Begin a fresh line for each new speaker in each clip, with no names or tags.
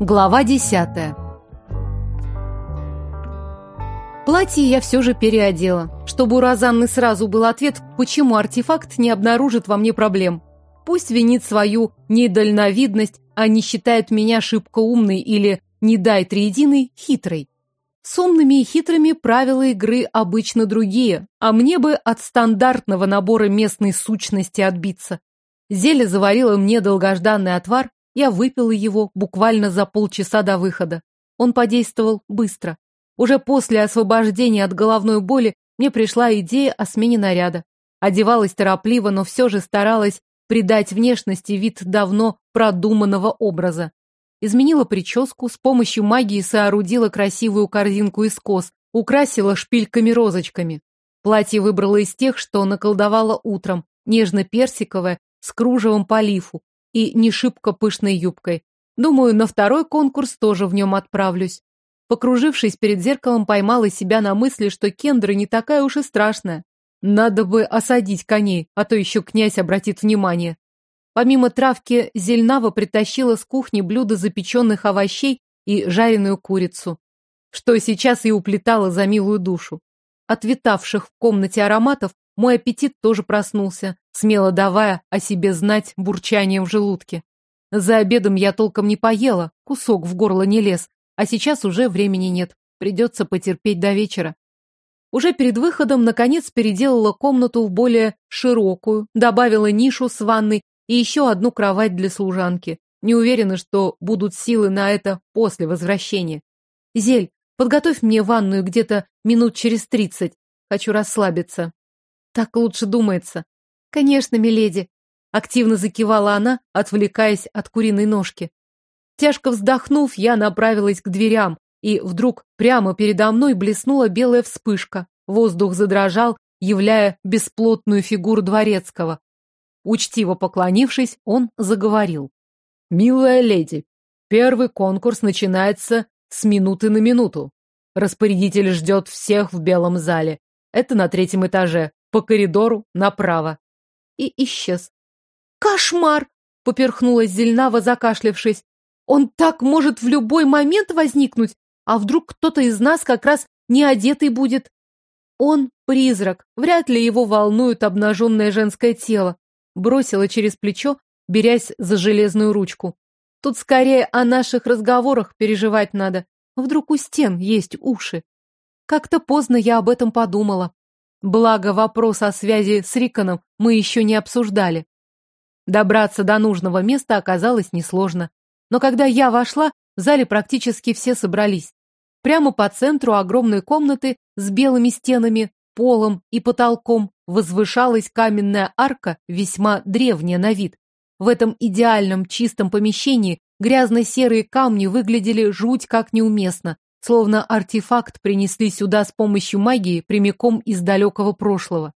Глава десятая. Платье я все же переодела, чтобы у Розанны сразу был ответ, почему артефакт не обнаружит во мне проблем. Пусть винит свою недальновидность, а не считает меня шибко умной или, не дай триединой, хитрой. С умными и хитрыми правила игры обычно другие, а мне бы от стандартного набора местной сущности отбиться. Зелье заварило мне долгожданный отвар, я выпила его буквально за полчаса до выхода. Он подействовал быстро. Уже после освобождения от головной боли мне пришла идея о смене наряда. Одевалась торопливо, но все же старалась придать внешности вид давно продуманного образа. Изменила прическу, с помощью магии соорудила красивую корзинку из кос, украсила шпильками-розочками. Платье выбрала из тех, что наколдовала утром, нежно-персиковое, с кружевом по лифу, и не шибко пышной юбкой. Думаю, на второй конкурс тоже в нем отправлюсь. Покружившись перед зеркалом, поймала себя на мысли, что Кендра не такая уж и страшная. Надо бы осадить коней, а то еще князь обратит внимание. Помимо травки, Зельнава притащила с кухни блюдо запеченных овощей и жареную курицу, что сейчас и уплетала за милую душу. От витавших в комнате ароматов мой аппетит тоже проснулся, смело давая о себе знать бурчанием в желудке. За обедом я толком не поела, кусок в горло не лез, а сейчас уже времени нет, придется потерпеть до вечера. Уже перед выходом, наконец, переделала комнату в более широкую, добавила нишу с ванной и еще одну кровать для служанки. Не уверена, что будут силы на это после возвращения. Зель, подготовь мне ванную где-то минут через тридцать. Хочу расслабиться. Так лучше думается. Конечно, миледи. Активно закивала она, отвлекаясь от куриной ножки. Тяжко вздохнув, я направилась к дверям, и вдруг прямо передо мной блеснула белая вспышка. Воздух задрожал, являя бесплотную фигуру дворецкого. Учтиво поклонившись, он заговорил. «Милая леди, первый конкурс начинается с минуты на минуту. Распорядитель ждет всех в белом зале. Это на третьем этаже по коридору направо. И исчез. «Кошмар!» — поперхнулась Зельнава, закашлявшись. «Он так может в любой момент возникнуть, а вдруг кто-то из нас как раз не одетый будет?» «Он призрак, вряд ли его волнует обнаженное женское тело», бросила через плечо, берясь за железную ручку. «Тут скорее о наших разговорах переживать надо. Вдруг у стен есть уши?» Как-то поздно я об этом подумала. Благо, вопрос о связи с Риконом мы еще не обсуждали. Добраться до нужного места оказалось несложно. Но когда я вошла, в зале практически все собрались. Прямо по центру огромной комнаты с белыми стенами, полом и потолком возвышалась каменная арка, весьма древняя на вид. В этом идеальном чистом помещении грязно-серые камни выглядели жуть как неуместно, Словно артефакт принесли сюда с помощью магии прямиком из далекого прошлого.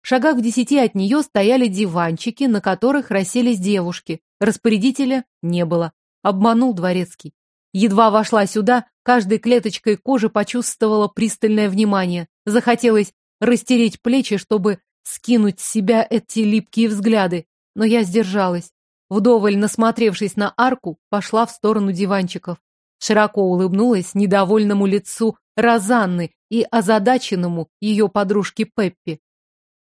В шагах в десяти от нее стояли диванчики, на которых расселись девушки. Распорядителя не было. Обманул дворецкий. Едва вошла сюда, каждой клеточкой кожи почувствовала пристальное внимание. Захотелось растереть плечи, чтобы скинуть с себя эти липкие взгляды. Но я сдержалась. Вдоволь насмотревшись на арку, пошла в сторону диванчиков широко улыбнулась недовольному лицу Розанны и озадаченному ее подружке Пеппи.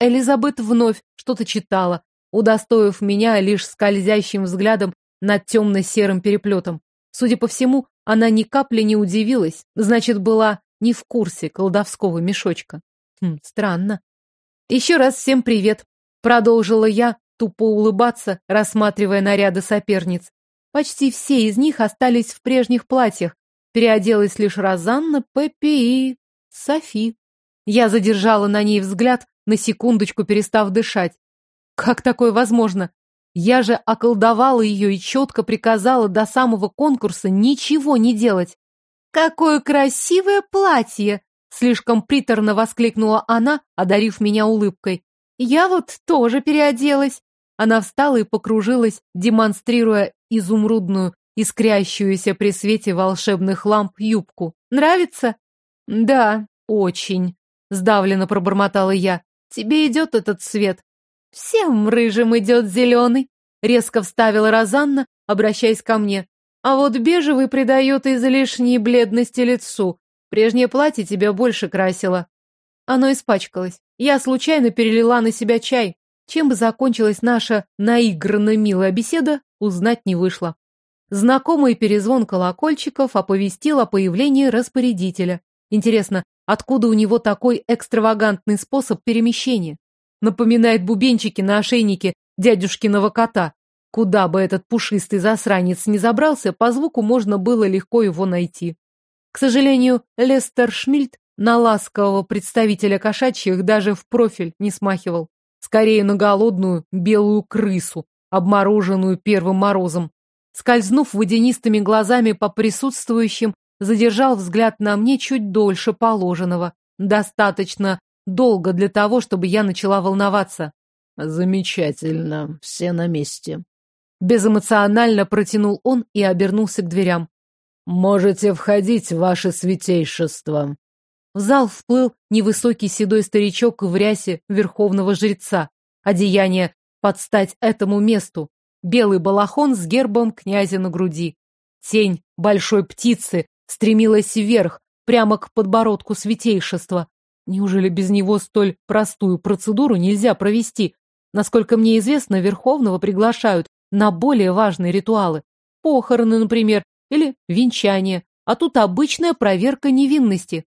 Элизабет вновь что-то читала, удостоив меня лишь скользящим взглядом над темно-серым переплетом. Судя по всему, она ни капли не удивилась, значит, была не в курсе колдовского мешочка. Хм, странно. Еще раз всем привет, продолжила я, тупо улыбаться, рассматривая наряды соперниц. Почти все из них остались в прежних платьях. Переоделась лишь Розанна, Пеппи и... Софи. Я задержала на ней взгляд, на секундочку перестав дышать. Как такое возможно? Я же околдовала ее и четко приказала до самого конкурса ничего не делать. «Какое красивое платье!» Слишком приторно воскликнула она, одарив меня улыбкой. «Я вот тоже переоделась». Она встала и покружилась, демонстрируя изумрудную, искрящуюся при свете волшебных ламп юбку. Нравится? Да, очень, сдавленно пробормотала я. Тебе идет этот цвет? Всем рыжим идет зеленый, резко вставила Розанна, обращаясь ко мне. А вот бежевый придает излишней бледности лицу. Прежнее платье тебя больше красило. Оно испачкалось. Я случайно перелила на себя чай. Чем бы закончилась наша наигранно милая беседа, узнать не вышло. Знакомый перезвон колокольчиков оповестил о появлении распорядителя. Интересно, откуда у него такой экстравагантный способ перемещения? Напоминает бубенчики на ошейнике дядюшкиного кота. Куда бы этот пушистый засранец не забрался, по звуку можно было легко его найти. К сожалению, Лестер Шмильд на ласкового представителя кошачьих даже в профиль не смахивал. Скорее на голодную белую крысу, обмороженную первым морозом. Скользнув водянистыми глазами по присутствующим, задержал взгляд на мне чуть дольше положенного. Достаточно долго для того, чтобы я начала волноваться.
Замечательно, все на месте.
Безэмоционально протянул он и обернулся к дверям.
Можете входить, ваше святейшество.
В зал вплыл невысокий седой старичок в рясе верховного жреца. Одеяние под стать этому месту. Белый балахон с гербом князя на груди. Тень большой птицы стремилась вверх, прямо к подбородку святейшества. Неужели без него столь простую процедуру нельзя провести? Насколько мне известно, Верховного приглашают на более важные ритуалы. Похороны, например, или венчание. А тут обычная проверка невинности.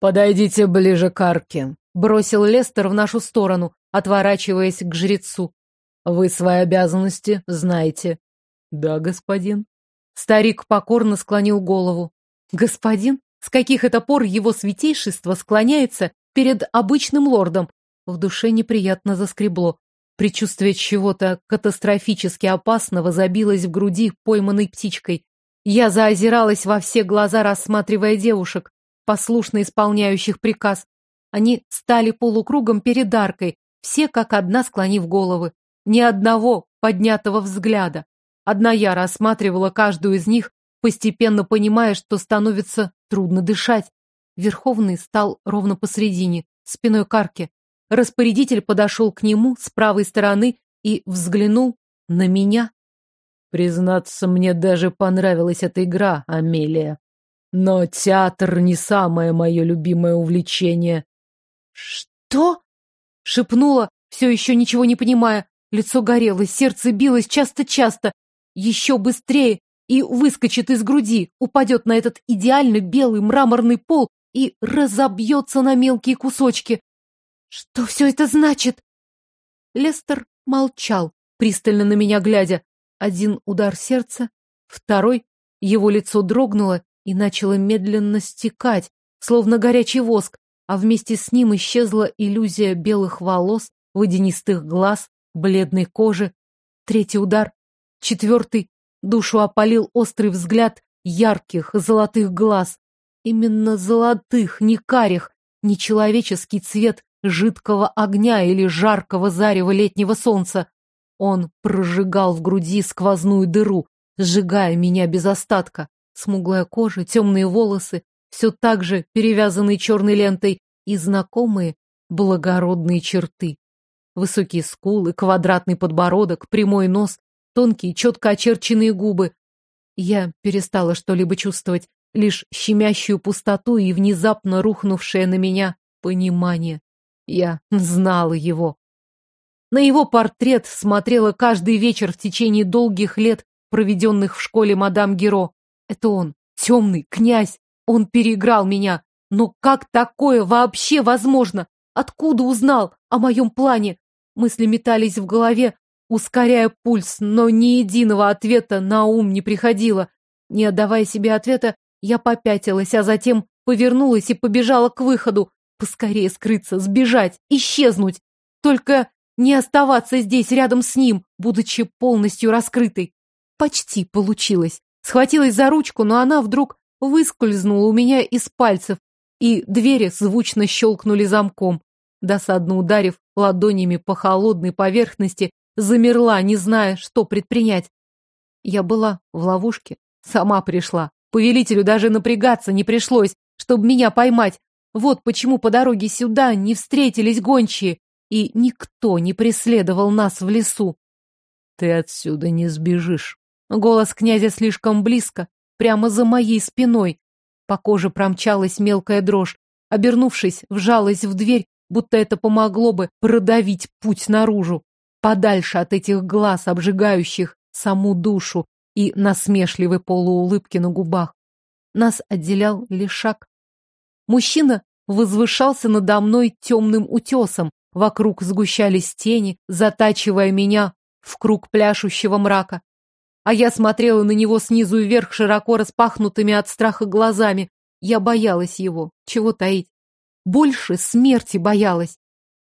«Подойдите ближе к арке», —
бросил Лестер в нашу сторону, отворачиваясь к жрецу.
«Вы свои обязанности знаете».
«Да, господин». Старик покорно склонил голову. «Господин? С каких это пор его святейшество склоняется перед обычным лордом?» В душе неприятно заскребло. Предчувствие чего-то катастрофически опасного забилось в груди пойманной птичкой. Я заозиралась во все глаза, рассматривая девушек, послушно исполняющих приказ. Они стали полукругом перед аркой, все как одна склонив головы. Ни одного поднятого взгляда. Одна я рассматривала каждую из них, постепенно понимая, что становится трудно дышать. Верховный стал ровно посредине, спиной к арке. Распорядитель подошел к нему с правой стороны и взглянул на меня.
Признаться, мне даже понравилась эта игра, Амелия. Но театр не самое мое любимое увлечение.
Что? Шепнула, все еще ничего не понимая. Лицо горело, сердце билось часто-часто. Еще быстрее и выскочит из груди, упадет на этот идеально белый мраморный пол и разобьется на мелкие кусочки. Что все это значит? Лестер молчал, пристально на меня глядя. Один удар сердца, второй. Его лицо дрогнуло и начало медленно стекать, словно горячий воск, а вместе с ним исчезла иллюзия белых волос, водянистых глаз, бледной кожи. Третий удар, четвертый. Душу опалил острый взгляд ярких золотых глаз. Именно золотых, не карих, нечеловеческий цвет жидкого огня или жаркого зарева летнего солнца. Он прожигал в груди сквозную дыру, сжигая меня без остатка. Смуглая кожа, темные волосы, все так же перевязанные черной лентой и знакомые благородные черты. Высокие скулы, квадратный подбородок, прямой нос, тонкие, четко очерченные губы. Я перестала что-либо чувствовать, лишь щемящую пустоту и внезапно рухнувшее на меня понимание. Я знала его. На его портрет смотрела каждый вечер в течение долгих лет, проведенных в школе мадам Геро. Это он, темный князь. Он переиграл меня. Но как такое вообще возможно? Откуда узнал о моем плане? Мысли метались в голове, ускоряя пульс, но ни единого ответа на ум не приходило. Не отдавая себе ответа, я попятилась, а затем повернулась и побежала к выходу. Поскорее скрыться, сбежать, исчезнуть. Только не оставаться здесь рядом с ним, будучи полностью раскрытой. Почти получилось. Схватилась за ручку, но она вдруг выскользнула у меня из пальцев, и двери звучно щелкнули замком. Досадно ударив ладонями по холодной поверхности, замерла, не зная, что предпринять. Я была в ловушке, сама пришла. Повелителю даже напрягаться не пришлось, чтобы меня поймать. Вот почему по дороге сюда не встретились гончие, и никто не преследовал нас в лесу.
Ты отсюда не сбежишь,
Голос князя слишком близко, прямо за моей спиной. По коже промчалась мелкая дрожь. Обернувшись, вжалась в дверь, будто это помогло бы продавить путь наружу, подальше от этих глаз, обжигающих саму душу и насмешливой полуулыбки на губах. Нас отделял лишь шаг. Мужчина возвышался надо мной темным утесом, вокруг сгущались тени, затачивая меня в круг пляшущего мрака. А я смотрела на него снизу вверх широко распахнутыми от страха глазами. Я боялась его, чего таить. Больше смерти боялась.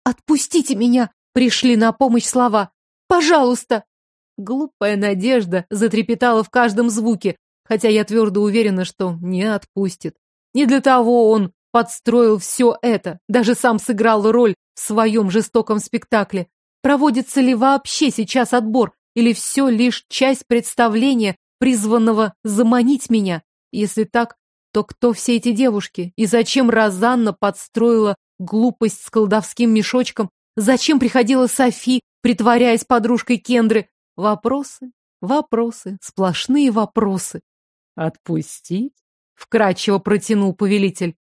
«Отпустите меня!» — пришли на помощь слова. «Пожалуйста!» Глупая надежда затрепетала в каждом звуке, хотя я твердо уверена, что не отпустит. Не для того он подстроил все это, даже сам сыграл роль в своем жестоком спектакле. Проводится ли вообще сейчас отбор, или все лишь часть представления, призванного заманить меня? Если так, то кто все эти девушки? И зачем Розанна подстроила глупость с колдовским мешочком? Зачем приходила Софи, притворяясь подружкой Кендры? Вопросы, вопросы, сплошные вопросы.
Отпустить?
Вкрадчиво протянул повелитель.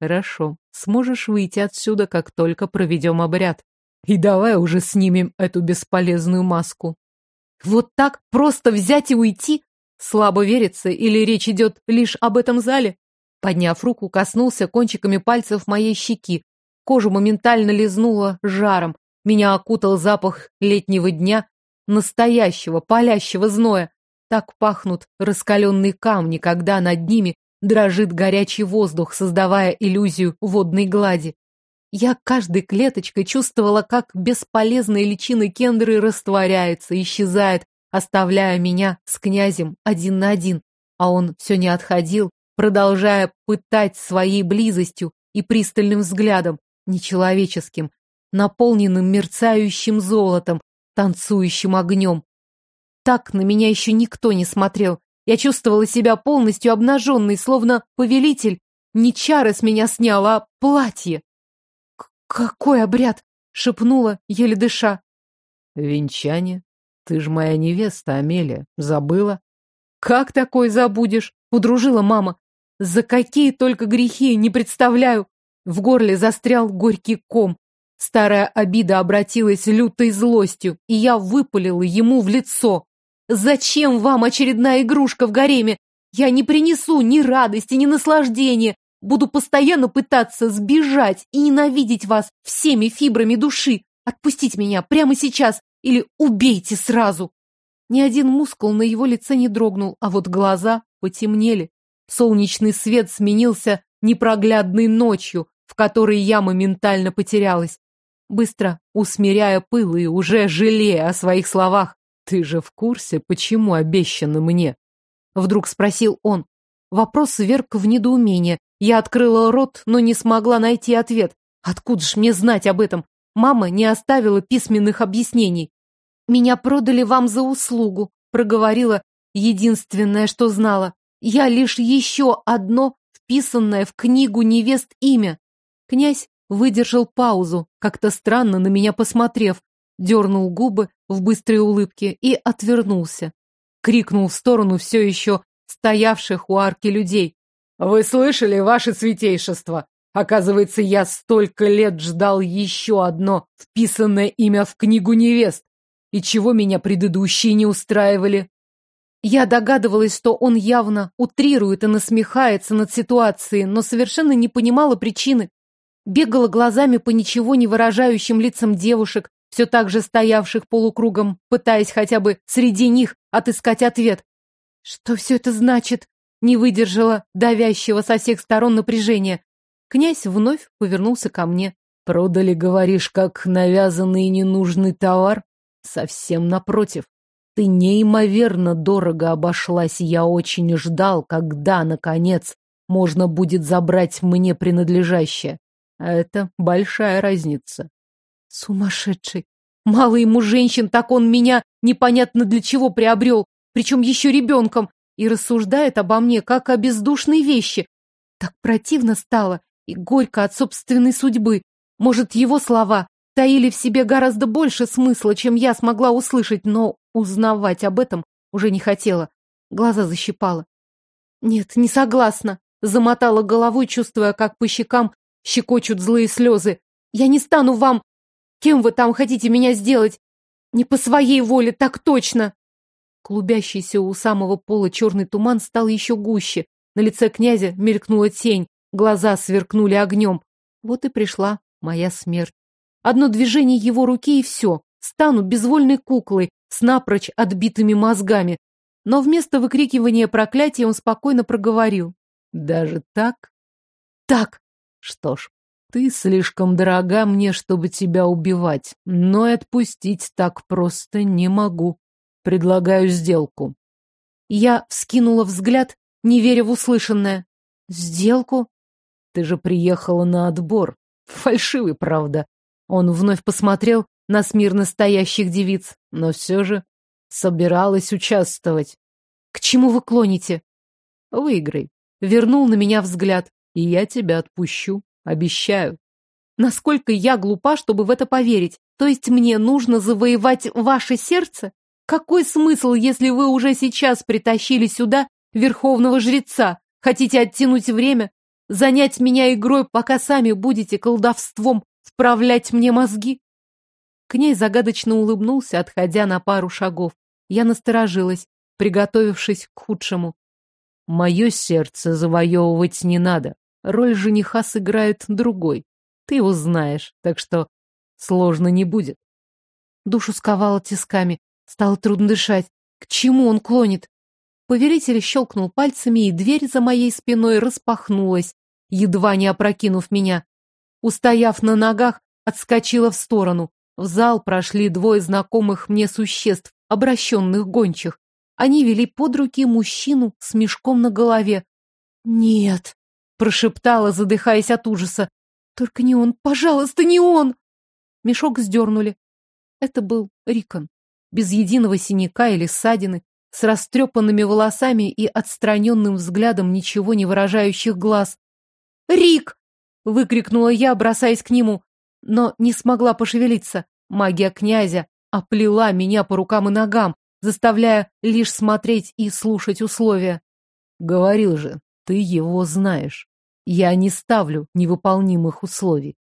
Хорошо, сможешь выйти отсюда, как только проведем обряд. И давай уже снимем эту бесполезную маску.
Вот так просто взять и уйти? Слабо верится, или речь идет лишь об этом зале? Подняв руку, коснулся кончиками пальцев моей щеки. Кожу моментально лизнуло жаром. Меня окутал запах летнего дня, настоящего, палящего зноя. Так пахнут раскаленные камни, когда над ними дрожит горячий воздух, создавая иллюзию водной глади. Я каждой клеточкой чувствовала, как бесполезные личины кендры растворяются, исчезает, оставляя меня с князем один на один. А он все не отходил, продолжая пытать своей близостью и пристальным взглядом, нечеловеческим, наполненным мерцающим золотом, танцующим огнем. Так на меня еще никто не смотрел. Я чувствовала себя полностью обнаженной, словно повелитель не чары с меня снял, а платье. «Какой обряд?» — шепнула, еле дыша.
«Венчание. Ты ж моя невеста, Амелия. Забыла?»
«Как такой забудешь?» — удружила мама. «За какие только грехи, не представляю!» В горле застрял горький ком. Старая обида обратилась лютой злостью, и я выпалила ему в лицо. Зачем вам очередная игрушка в гареме? Я не принесу ни радости, ни наслаждения. Буду постоянно пытаться сбежать и ненавидеть вас всеми фибрами души. Отпустите меня прямо сейчас или убейте сразу. Ни один мускул на его лице не дрогнул, а вот глаза потемнели. Солнечный свет сменился непроглядной ночью, в которой я моментально потерялась. Быстро усмиряя пыл и уже жалея о своих словах, «Ты же в курсе, почему обещано мне?» Вдруг спросил он. Вопрос вверг в недоумение. Я открыла рот, но не смогла найти ответ. Откуда ж мне знать об этом? Мама не оставила письменных объяснений. «Меня продали вам за услугу», — проговорила единственное, что знала. «Я лишь еще одно вписанное в книгу невест имя». Князь выдержал паузу, как-то странно на меня посмотрев, дернул губы в быстрой улыбке и отвернулся. Крикнул в сторону все еще стоявших у арки людей. «Вы слышали, ваше святейшество? Оказывается, я столько лет ждал еще одно вписанное имя в книгу невест. И чего меня предыдущие не устраивали?» Я догадывалась, что он явно утрирует и насмехается над ситуацией, но совершенно не понимала причины. Бегала глазами по ничего не выражающим лицам девушек, все так же стоявших полукругом, пытаясь хотя бы среди них отыскать ответ. Что все это значит? Не выдержала давящего со всех сторон напряжения. Князь вновь повернулся ко мне. Продали, говоришь, как навязанный ненужный товар? Совсем напротив. Ты неимоверно дорого обошлась, я очень ждал, когда, наконец, можно будет забрать мне принадлежащее. А это большая разница. Сумасшедший. Мало ему женщин, так он меня непонятно для чего приобрел, причем еще ребенком, и рассуждает обо мне, как о бездушной вещи. Так противно стало и горько от собственной судьбы. Может, его слова таили в себе гораздо больше смысла, чем я смогла услышать, но узнавать об этом Уже не хотела. Глаза защипала. Нет, не согласна. Замотала головой, чувствуя, как по щекам щекочут злые слезы. Я не стану вам... Кем вы там хотите меня сделать? Не по своей воле, так точно. Клубящийся у самого пола черный туман стал еще гуще. На лице князя мелькнула тень, глаза сверкнули огнем. Вот и пришла моя смерть. Одно движение его руки и все. Стану безвольной куклой с напрочь отбитыми мозгами. Но вместо выкрикивания проклятия он спокойно проговорил.
Даже так?
Так.
Что ж, ты слишком дорога мне, чтобы тебя убивать, но и отпустить так просто не могу. Предлагаю сделку.
Я вскинула взгляд, не веря в услышанное. Сделку?
Ты же приехала на отбор. Фальшивый, правда. Он вновь посмотрел на смирно стоящих девиц, но все же собиралась участвовать.
К чему вы клоните?
Выиграй.
Вернул на меня взгляд.
И я тебя отпущу. Обещаю.
Насколько я глупа, чтобы в это поверить? То есть мне нужно завоевать ваше сердце? Какой смысл, если вы уже сейчас притащили сюда верховного жреца? Хотите оттянуть время? Занять меня игрой, пока сами будете колдовством вправлять мне мозги? К ней загадочно улыбнулся, отходя на пару шагов. Я насторожилась, приготовившись к худшему.
Мое сердце завоевывать не надо. Роль жениха сыграет другой. Ты его знаешь, так что сложно не будет.
Душу сковала тисками. Стало трудно дышать. К чему он клонит? Поверитель щелкнул пальцами, и дверь за моей спиной распахнулась, едва не опрокинув меня. Устояв на ногах, отскочила в сторону. В зал прошли двое знакомых мне существ, обращенных гончих. Они вели под руки мужчину с мешком на голове. «Нет», — прошептала, задыхаясь от ужаса. «Только не он, пожалуйста, не он!» Мешок сдернули. Это был Рикон без единого синяка или ссадины, с растрепанными волосами и отстраненным взглядом ничего не выражающих глаз. «Рик!» — выкрикнула я, бросаясь к нему, но не смогла пошевелиться. Магия князя оплела меня по рукам и ногам, заставляя лишь смотреть и слушать условия.
«Говорил же, ты его знаешь. Я не ставлю невыполнимых условий.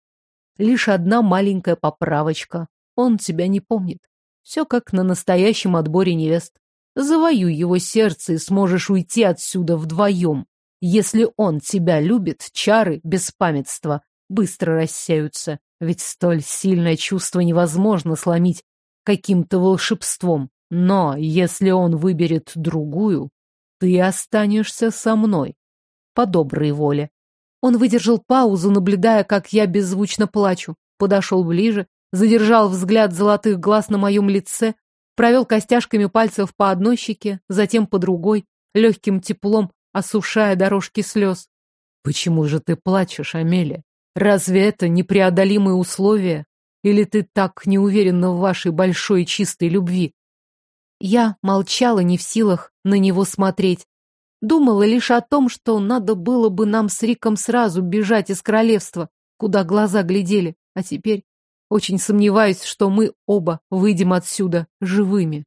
Лишь одна маленькая поправочка. Он тебя не помнит. Все как на настоящем отборе невест. Завоюй его сердце и сможешь уйти отсюда вдвоем. Если он тебя любит, чары беспамятства быстро рассеются, ведь столь сильное чувство невозможно сломить каким-то волшебством. Но если он выберет другую, ты останешься со мной. По доброй воле.
Он выдержал паузу, наблюдая, как я беззвучно плачу. Подошел ближе, задержал взгляд золотых глаз на моем лице, провел костяшками пальцев по одной щеке, затем по другой, легким теплом осушая дорожки слез.
«Почему же ты плачешь, Амелия? Разве это непреодолимые условия? Или ты так не уверена в вашей большой чистой любви?»
Я молчала, не в силах на него смотреть. Думала лишь о том, что надо было бы нам с Риком сразу бежать из королевства, куда глаза глядели, а теперь очень сомневаюсь, что мы оба выйдем отсюда живыми.